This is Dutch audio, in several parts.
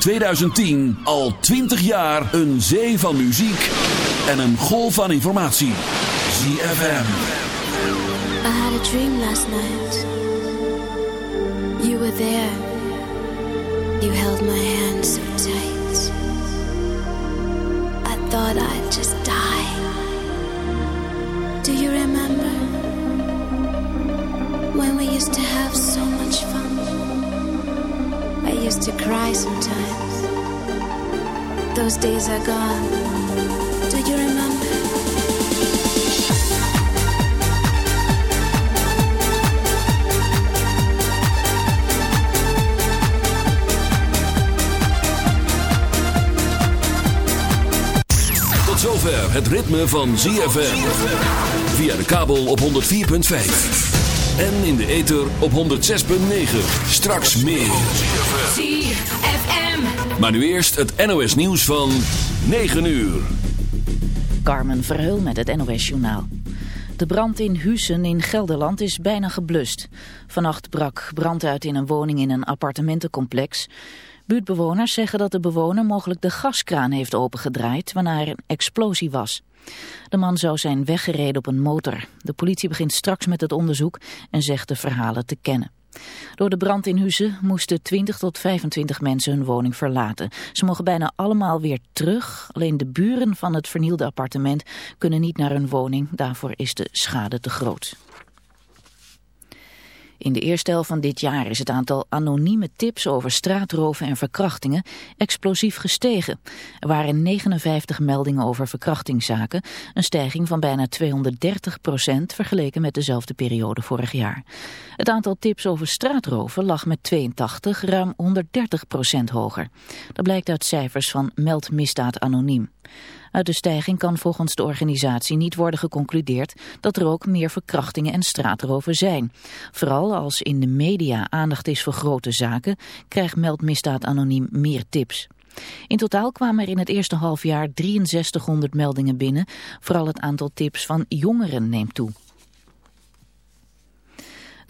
ZFM. In 2010 al 20 jaar een zee van muziek en een golf van informatie. ZFM. I had a dream last night. You were there. You held my hand to cry sometimes. Those days are gone. Do you remember? Tot zover het ritme van ZFM. Via de kabel op 104.5. En in de ether op 106.9. Straks meer. ZFM. Maar nu eerst het NOS nieuws van 9 uur. Carmen Verheul met het NOS Journaal. De brand in Huizen in Gelderland is bijna geblust. Vannacht brak brand uit in een woning in een appartementencomplex. Buurtbewoners zeggen dat de bewoner mogelijk de gaskraan heeft opengedraaid... waarna er een explosie was. De man zou zijn weggereden op een motor. De politie begint straks met het onderzoek en zegt de verhalen te kennen. Door de brand in Huizen moesten 20 tot 25 mensen hun woning verlaten. Ze mogen bijna allemaal weer terug. Alleen de buren van het vernielde appartement kunnen niet naar hun woning. Daarvoor is de schade te groot. In de eerste helft van dit jaar is het aantal anonieme tips over straatroven en verkrachtingen explosief gestegen. Er waren 59 meldingen over verkrachtingszaken, een stijging van bijna 230 procent vergeleken met dezelfde periode vorig jaar. Het aantal tips over straatroven lag met 82 ruim 130 procent hoger. Dat blijkt uit cijfers van Meld Misdaad Anoniem. Uit de stijging kan volgens de organisatie niet worden geconcludeerd dat er ook meer verkrachtingen en straatroven zijn. Vooral als in de media aandacht is voor grote zaken, krijgt Meldmisdaad Anoniem meer tips. In totaal kwamen er in het eerste halfjaar 6300 meldingen binnen. Vooral het aantal tips van jongeren neemt toe.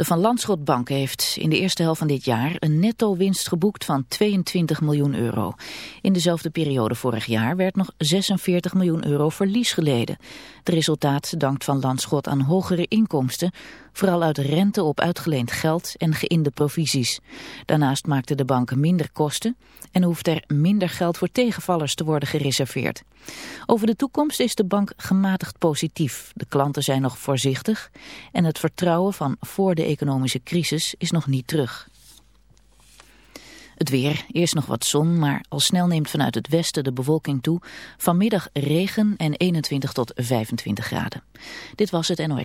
De Van Landschot Bank heeft in de eerste helft van dit jaar een netto winst geboekt van 22 miljoen euro. In dezelfde periode vorig jaar werd nog 46 miljoen euro verlies geleden. Het resultaat dankt Van Landschot aan hogere inkomsten, vooral uit rente op uitgeleend geld en geïnde provisies. Daarnaast maakte de bank minder kosten en hoeft er minder geld voor tegenvallers te worden gereserveerd. Over de toekomst is de bank gematigd positief. De klanten zijn nog voorzichtig en het vertrouwen van voor de economische crisis is nog niet terug. Het weer, eerst nog wat zon, maar al snel neemt vanuit het westen de bewolking toe. Vanmiddag regen en 21 tot 25 graden. Dit was het NOS.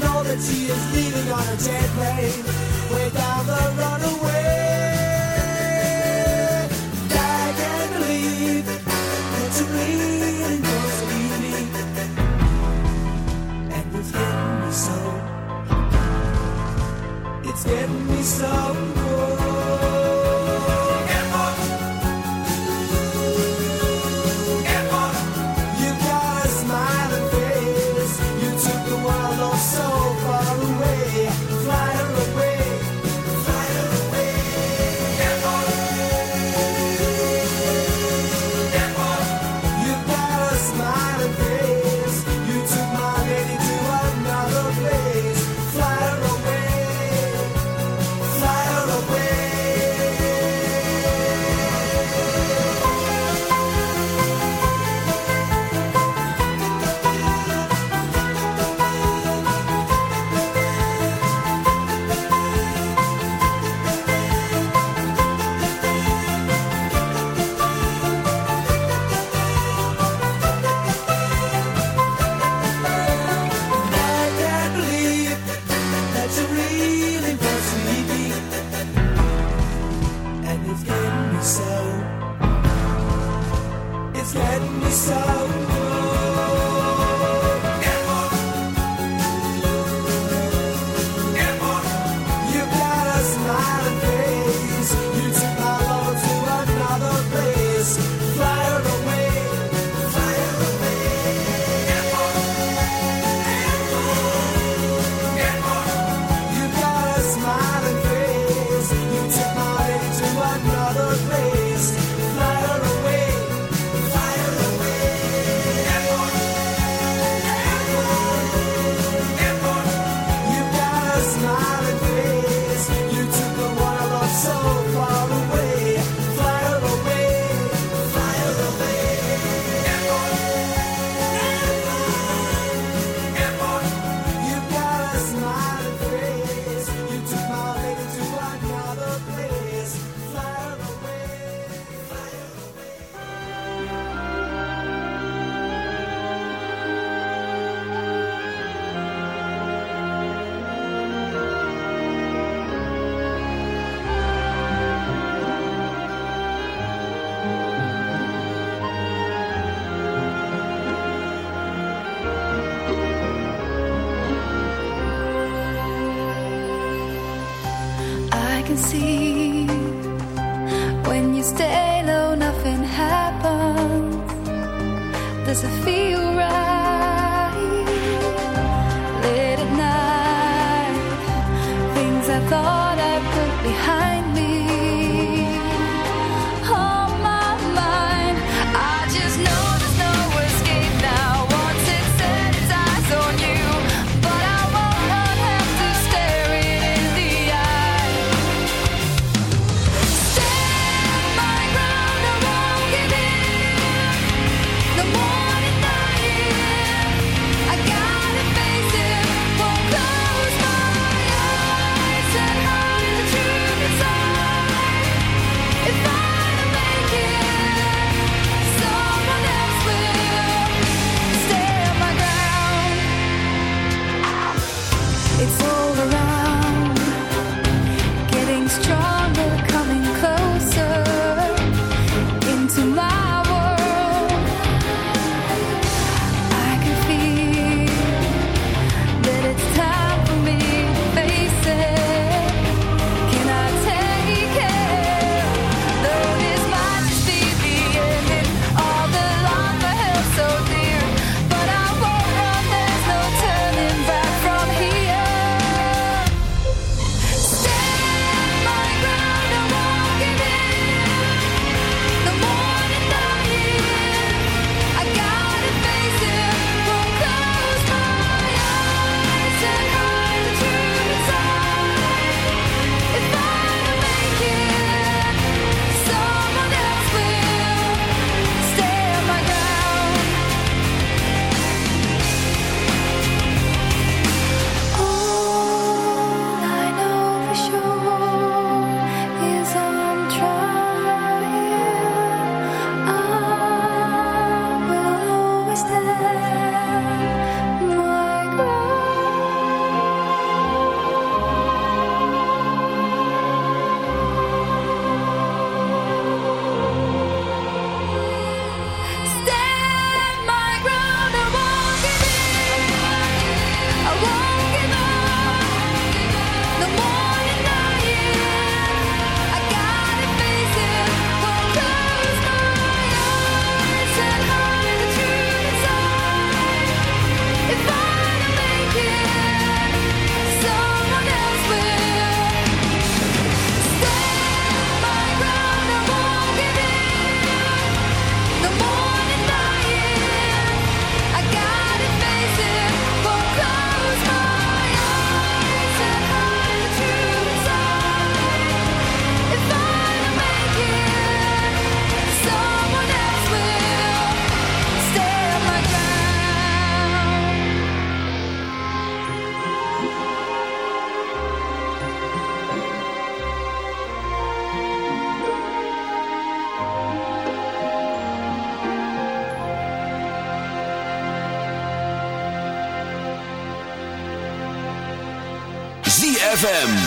know that she is leaving on a jet plane. Way down the runaway.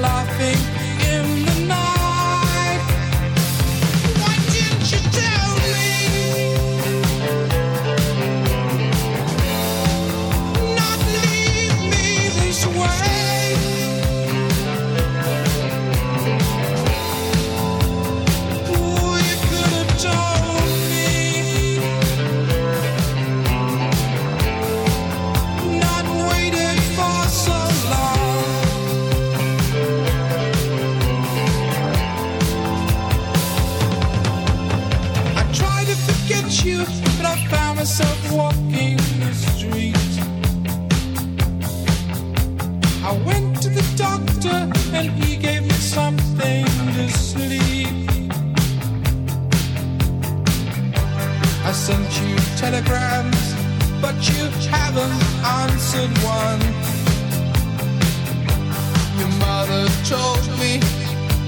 laughing in the haven't answered one. Your mother told me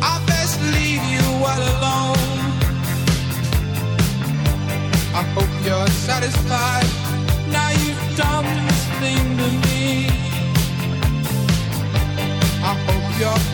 I best leave you all alone. I hope you're satisfied. Now you've done this thing to me. I hope you're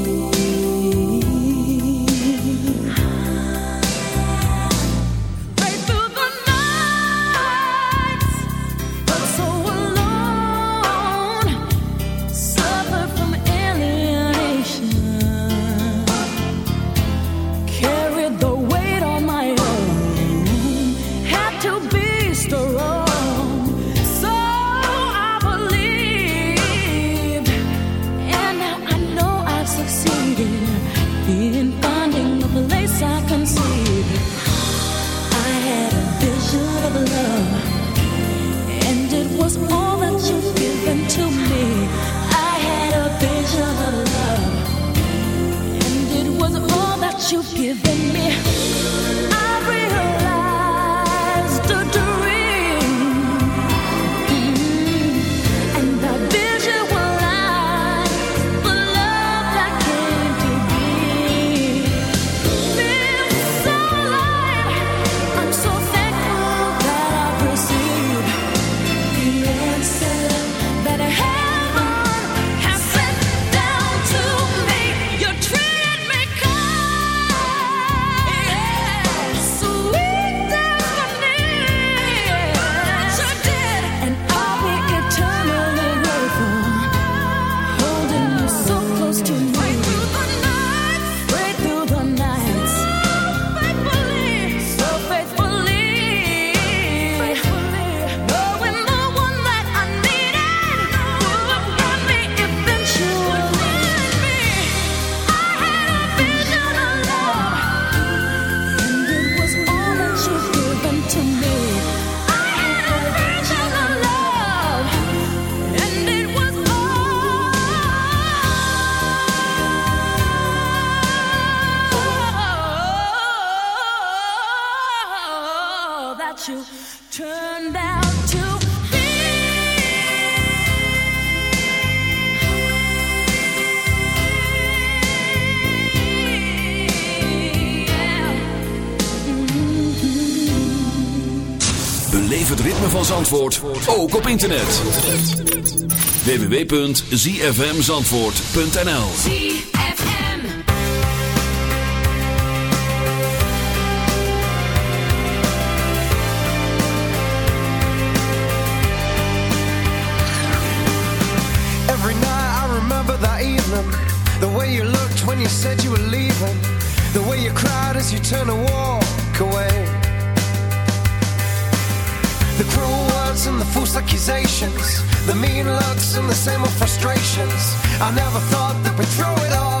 ook op internet. www.zfmzandvoort.nl Every night I remember that evening. The way you looked when you said you were leaving. The way you cried as you turned away and the same old frustrations. I never thought that we'd throw it all.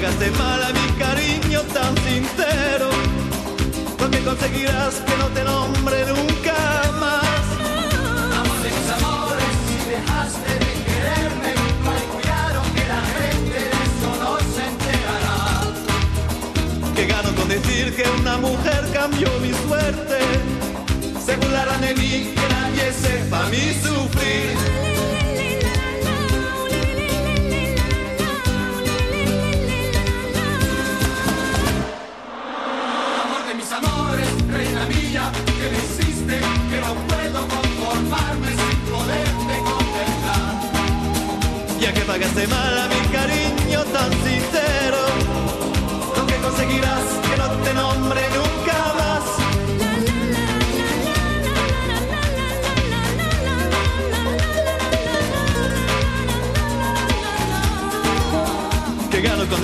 pagaste mal a mi cariño tan sincero, lo que conseguirás que no te nombre nunca más. Amor de mis amores, si dejaste de quererme, no hay cuidado que la gente de eso no se enterará. Que gano con decir que una mujer cambió mi suerte. Se burlarán de mí, que nadie sepa mi sufrir. Amor de mis amores, reina mía, que me hiciste, que no puedo conformarme sin poderte contemplar. Ya que pagaste mal a mi cariño tan sincero, lo que conseguirás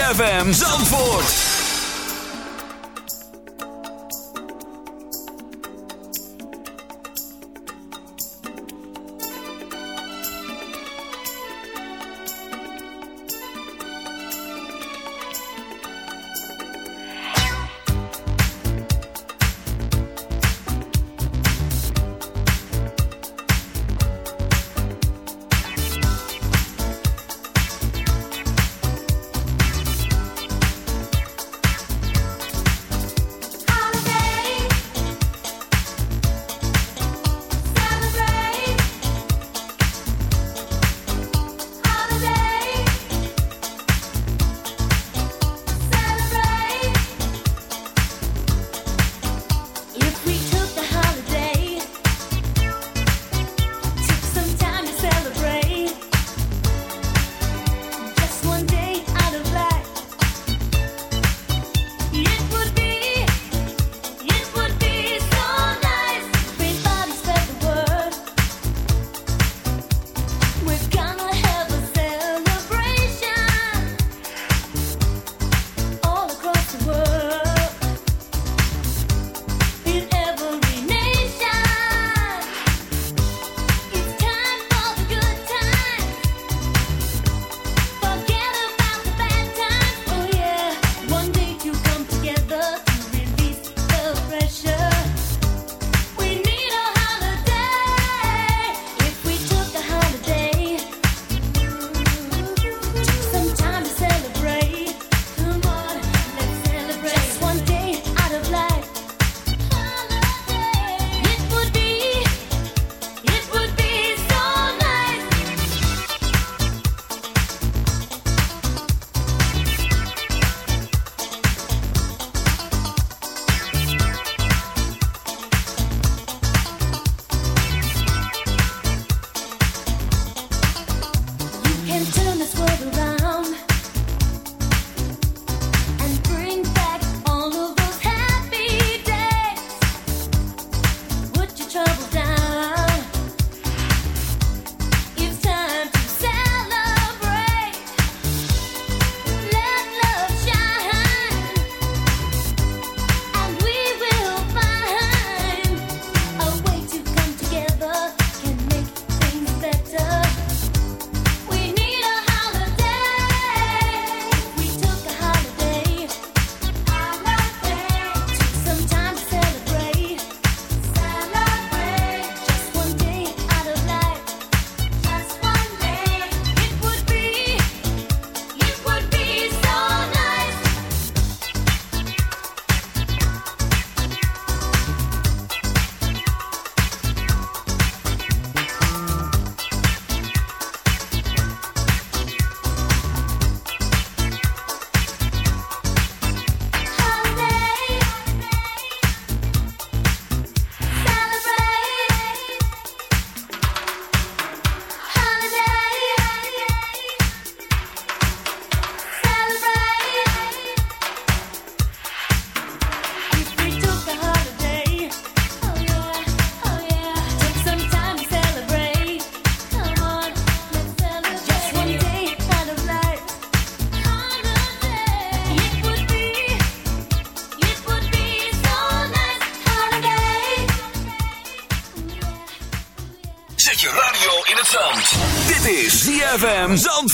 ZFM Zandvoort.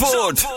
Zandvoort.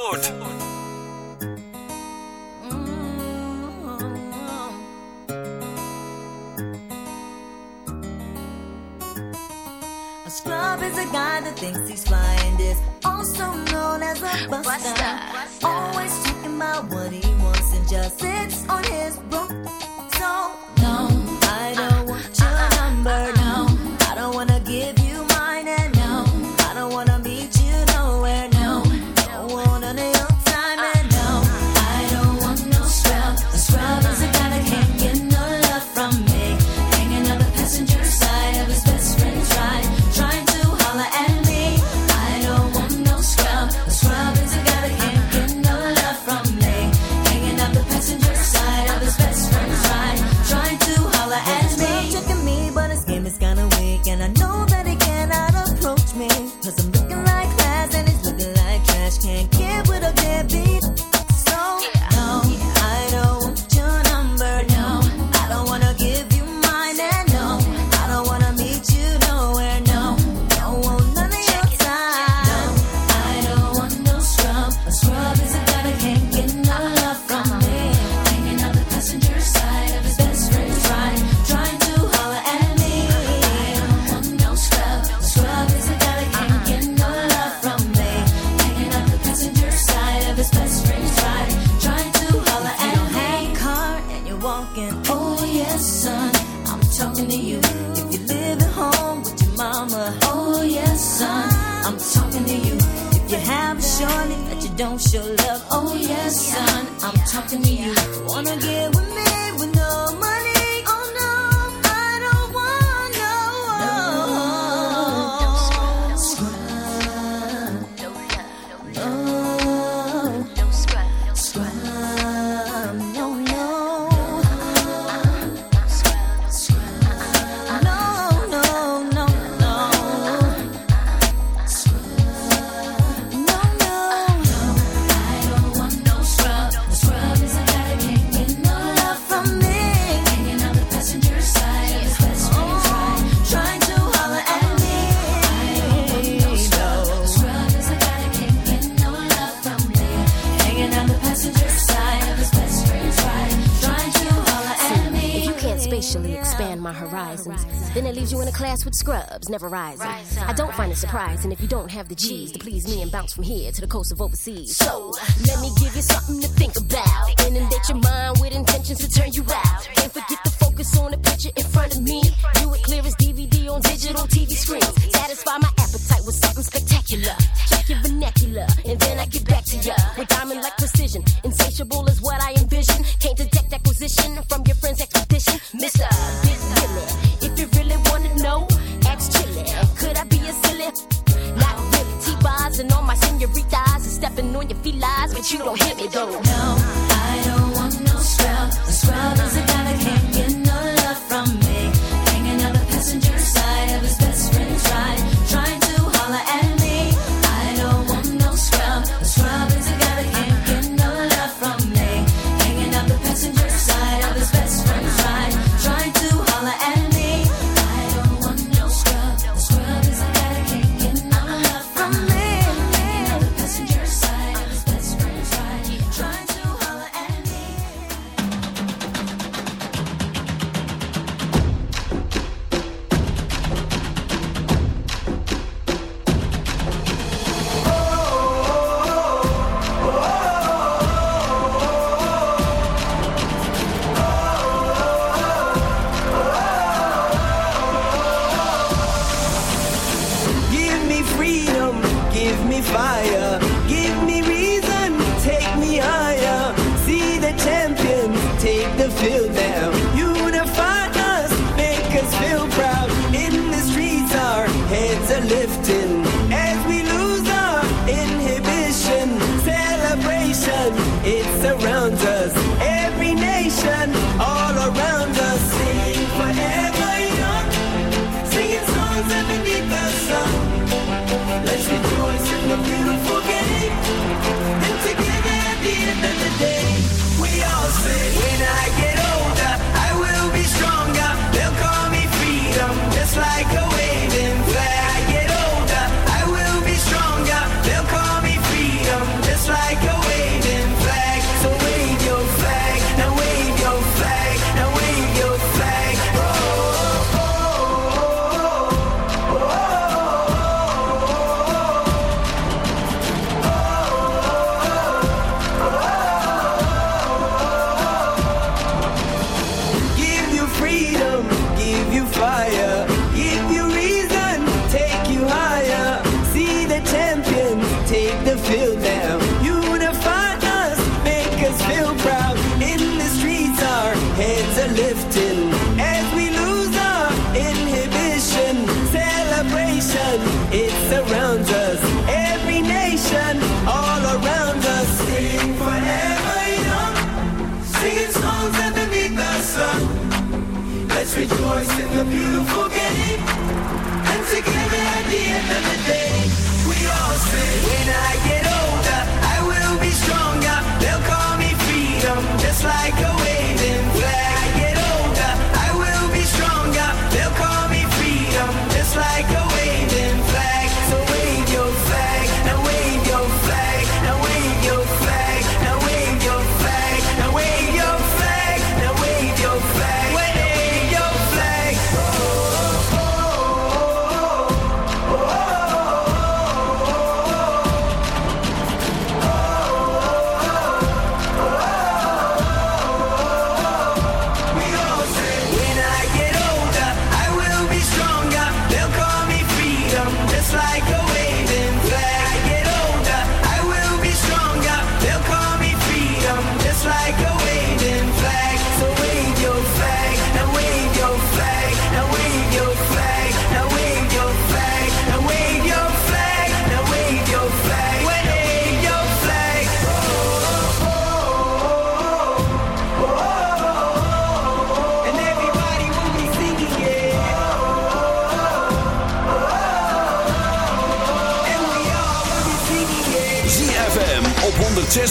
never rising. rise on, I don't find it surprising on. if you don't have the G's to please me and bounce from here to the coast of overseas. So, let me give you something to think about. Inundate your mind with intentions to turn you out.